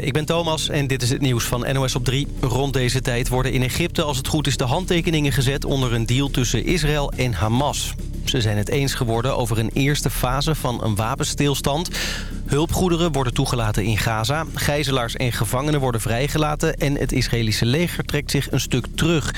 Ik ben Thomas en dit is het nieuws van NOS op 3. Rond deze tijd worden in Egypte als het goed is de handtekeningen gezet... onder een deal tussen Israël en Hamas. Ze zijn het eens geworden over een eerste fase van een wapenstilstand. Hulpgoederen worden toegelaten in Gaza. Gijzelaars en gevangenen worden vrijgelaten... en het Israëlische leger trekt zich een stuk terug...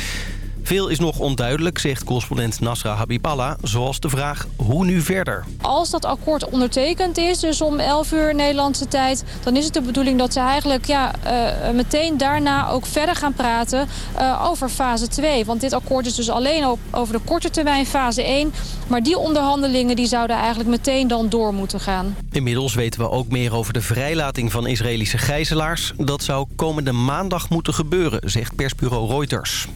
Veel is nog onduidelijk, zegt correspondent Nasra Habiballah. Zoals de vraag hoe nu verder. Als dat akkoord ondertekend is, dus om 11 uur Nederlandse tijd... dan is het de bedoeling dat ze eigenlijk ja, uh, meteen daarna ook verder gaan praten uh, over fase 2. Want dit akkoord is dus alleen op, over de korte termijn fase 1. Maar die onderhandelingen die zouden eigenlijk meteen dan door moeten gaan. Inmiddels weten we ook meer over de vrijlating van Israëlische gijzelaars. Dat zou komende maandag moeten gebeuren, zegt persbureau Reuters.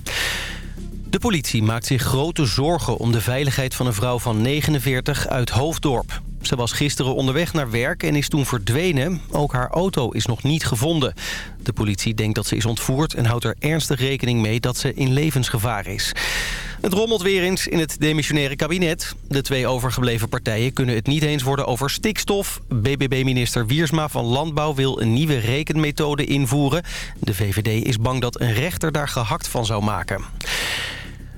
De politie maakt zich grote zorgen om de veiligheid van een vrouw van 49 uit Hoofddorp. Ze was gisteren onderweg naar werk en is toen verdwenen. Ook haar auto is nog niet gevonden. De politie denkt dat ze is ontvoerd en houdt er ernstig rekening mee dat ze in levensgevaar is. Het rommelt weer eens in het demissionaire kabinet. De twee overgebleven partijen kunnen het niet eens worden over stikstof. BBB-minister Wiersma van Landbouw wil een nieuwe rekenmethode invoeren. De VVD is bang dat een rechter daar gehakt van zou maken.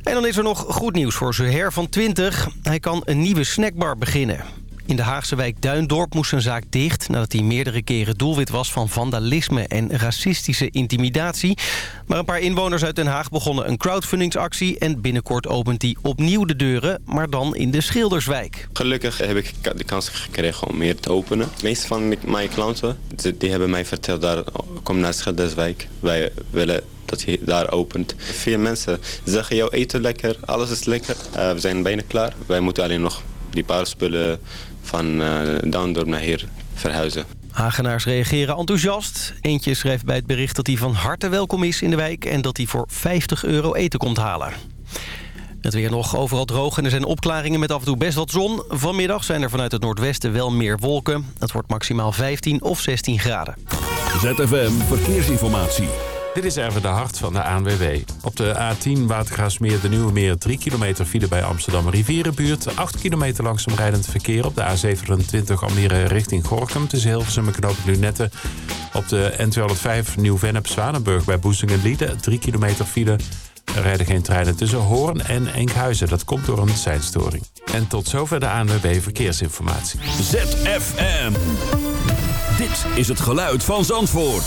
En dan is er nog goed nieuws voor Zuher van 20. Hij kan een nieuwe snackbar beginnen. In de Haagse wijk Duindorp moest zijn zaak dicht... nadat hij meerdere keren doelwit was van vandalisme en racistische intimidatie. Maar een paar inwoners uit Den Haag begonnen een crowdfundingsactie... en binnenkort opent hij opnieuw de deuren, maar dan in de Schilderswijk. Gelukkig heb ik de kans gekregen om meer te openen. De meeste van mijn klanten die hebben mij verteld... Daar, kom naar Schilderswijk, wij willen dat je daar opent. Veel mensen zeggen, jouw eten lekker, alles is lekker. Uh, we zijn bijna klaar. Wij moeten alleen nog die paar spullen van uh, naar hier verhuizen. Hagenaars reageren enthousiast. Eentje schrijft bij het bericht dat hij van harte welkom is in de wijk... en dat hij voor 50 euro eten komt halen. Het weer nog overal droog en er zijn opklaringen met af en toe best wat zon. Vanmiddag zijn er vanuit het noordwesten wel meer wolken. Het wordt maximaal 15 of 16 graden. ZFM Verkeersinformatie. Dit is even de hart van de ANWB. Op de A10 Watergraafsmeer de Nieuwe Meer 3 kilometer file bij Amsterdam Rivierenbuurt. 8 kilometer langzaam rijdend verkeer op de A27 Almere richting Gorkum. Tussen Hilversum en Knoop Lunette. Op de N205 Nieuw-Vennep Zwanenburg bij Boezingen-Lieden. 3 kilometer file. Er rijden geen treinen tussen Hoorn en Enkhuizen. Dat komt door een seinstoring. En tot zover de ANWB Verkeersinformatie. ZFM. Dit is het geluid van Zandvoort.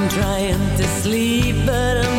I'm trying to sleep, but I'm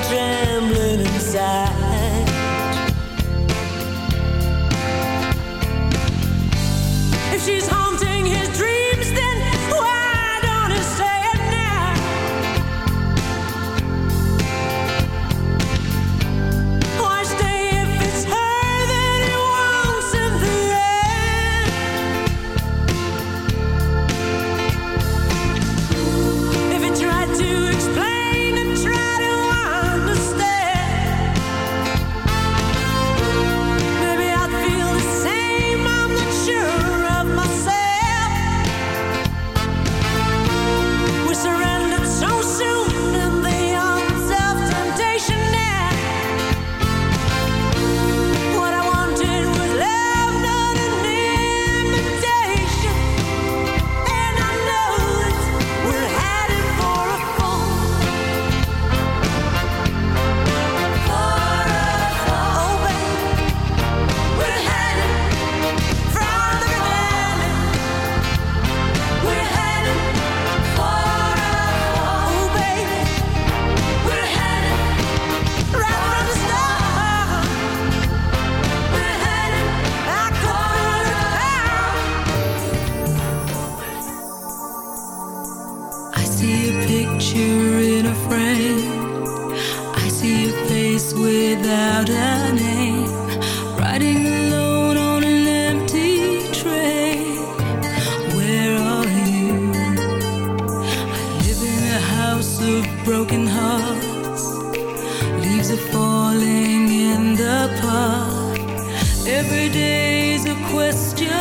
question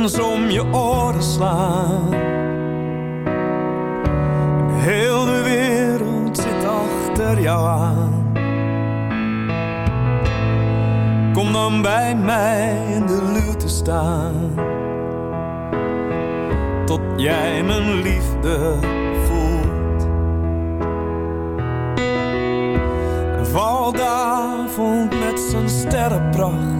Om je oren slaan. Heel de wereld zit achter jou aan. Kom dan bij mij in de luwte staan. Tot jij mijn liefde voelt. Valt avond met zijn sterrenpracht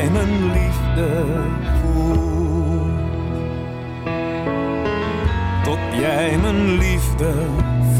Jij mijn liefde voelt. Tot jij mijn liefde you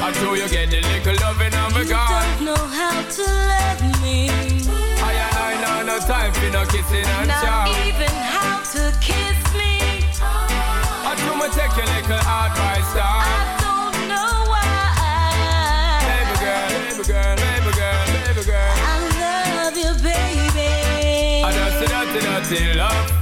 I know you get the little loving of a God. You don't know how to love me. I and I know no time for no kissing and Not chow. even how to kiss me. I do me take your little advice, dog. I don't know why. Baby girl, baby girl, baby girl, baby girl. I love you, baby. I just a dirty, dirty love.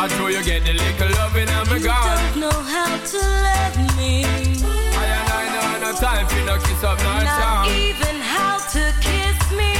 I know you get the little loving and me You don't know how to love me. I know no time for no kiss up, no Not even how to dirty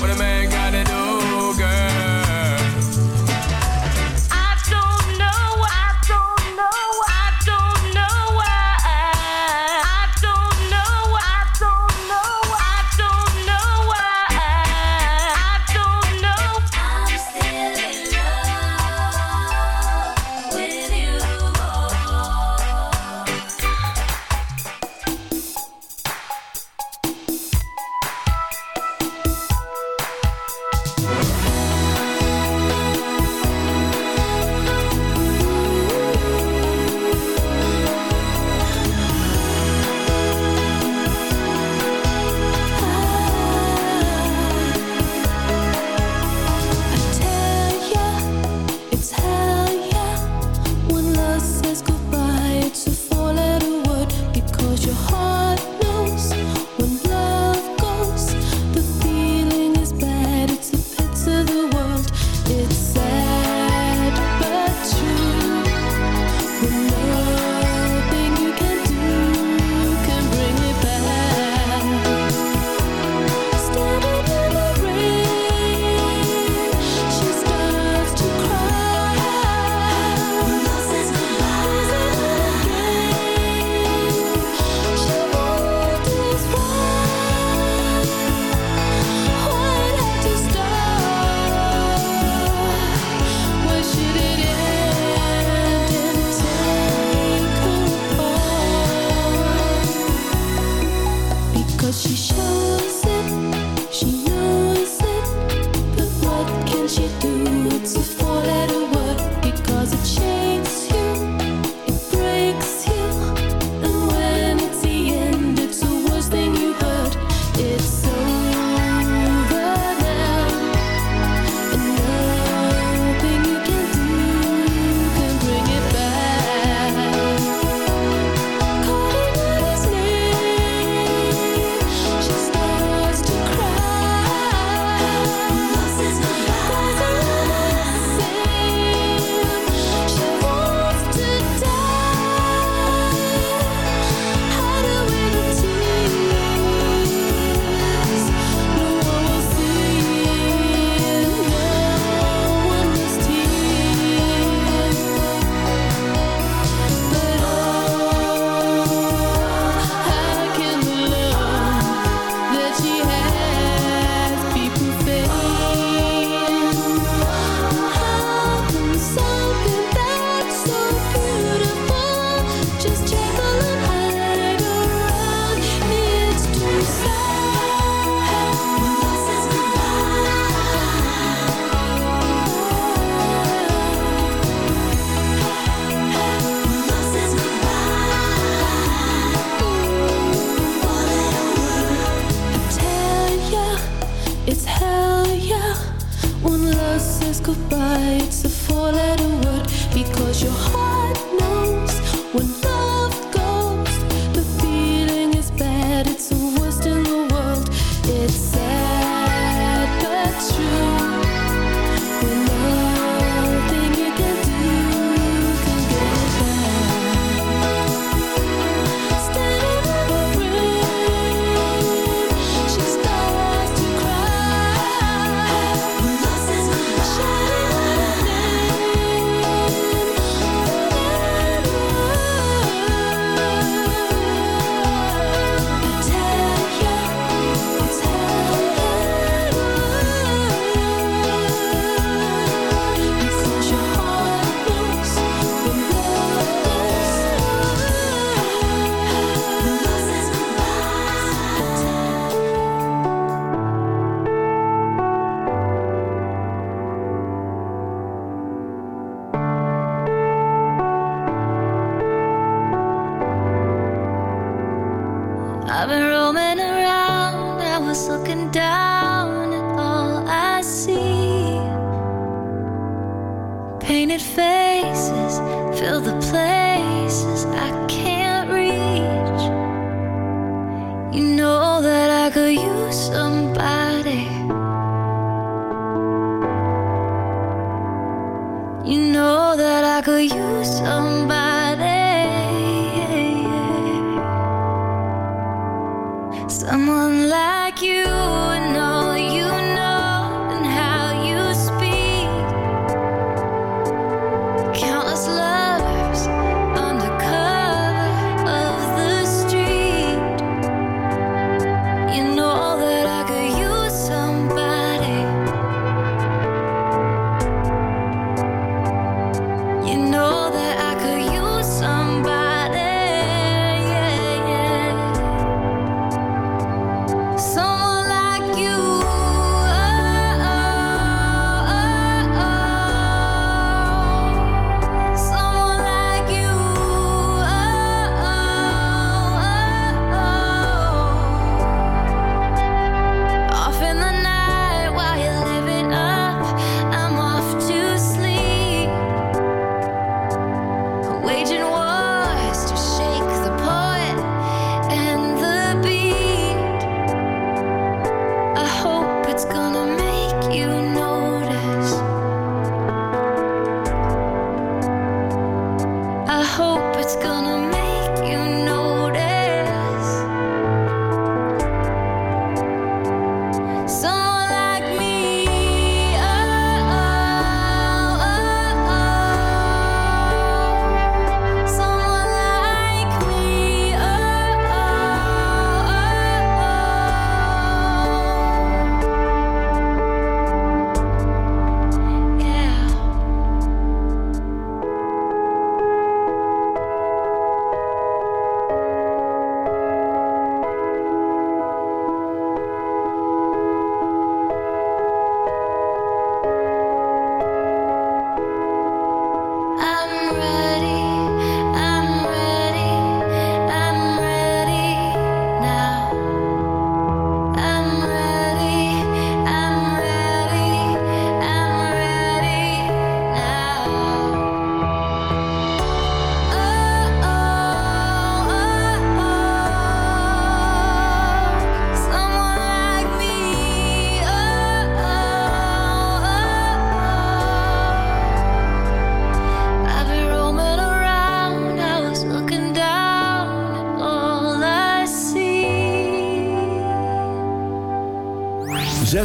when a man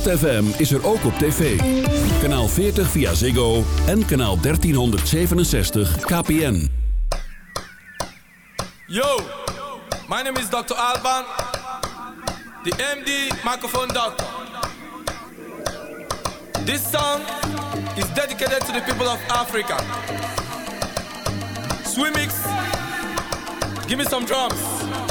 ZFM is er ook op tv. Kanaal 40 via Ziggo en kanaal 1367 KPN. Yo, my name is Dr. Alban, the MD microphone doctor. This song is dedicated to the people of Africa. Swimix, give me some drums.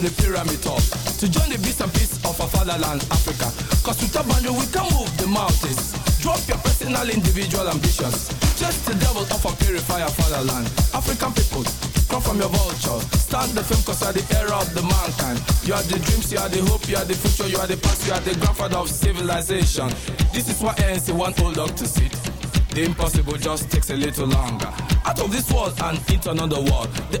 To join the peace and peace of our fatherland, Africa. Cause with a boundary we can move the mountains. Drop your personal, individual ambitions. Just the devil of a purifier fatherland. African people, come from your vulture. Stand the film cause you are the era of the mankind. You are the dreams, you are the hope, you are the future, you are the past, you are the grandfather of civilization. This is what ANC want old dog to sit. The impossible just takes a little longer. Out of this world and into another world. The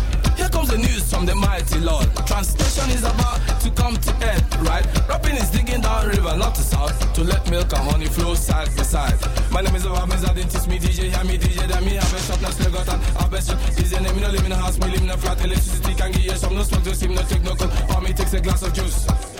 From the mighty Lord. Translation is about to come to end, right? Rapping is digging down river, not to south, to let milk and honey flow side by side. My name is Obamiz, I didn't teach me DJ, hear me DJ, then me have a shop, now still got an have a shop. DJ name, me no live in a house, me live in a flat, electricity can give you some, no smoke, no steam, no take no cold, for me takes a glass of juice.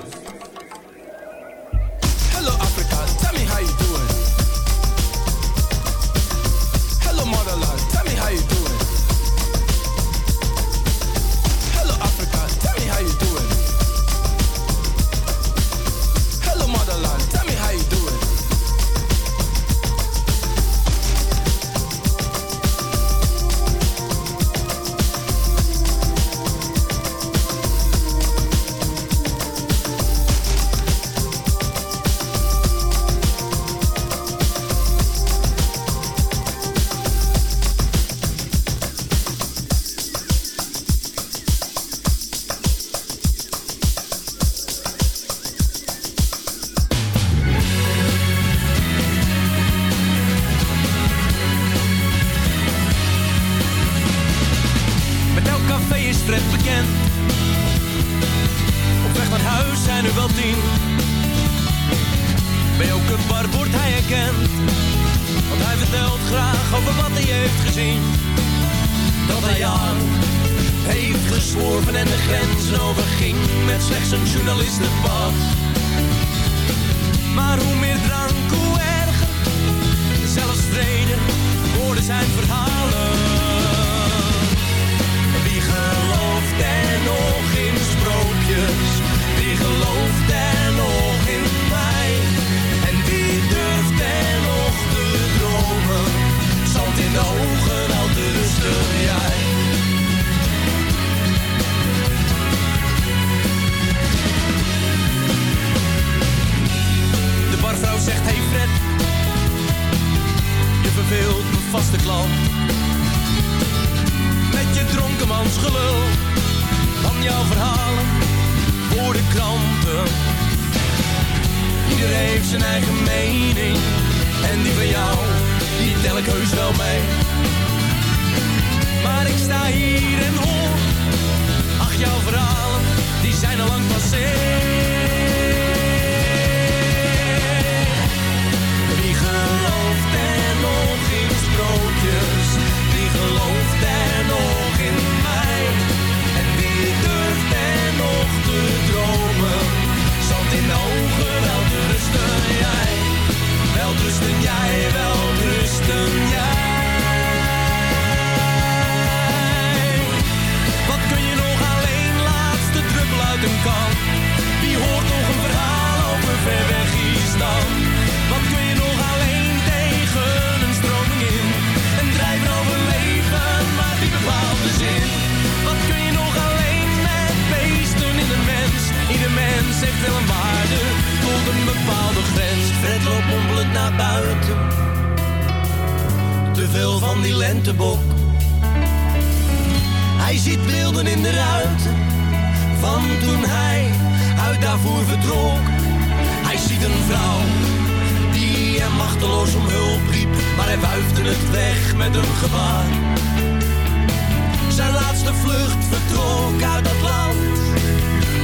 Zijn laatste vlucht vertrok uit dat land.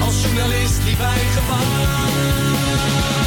Als journalist liep hij gevaar.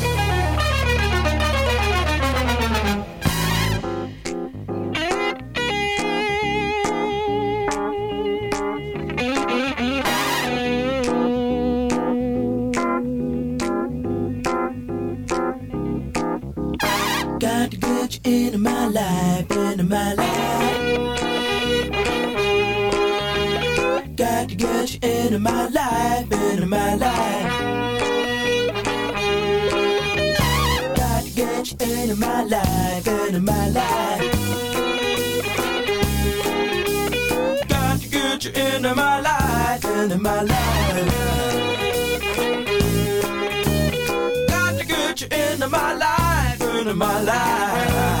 in my life. Got the get you into my life, into my life.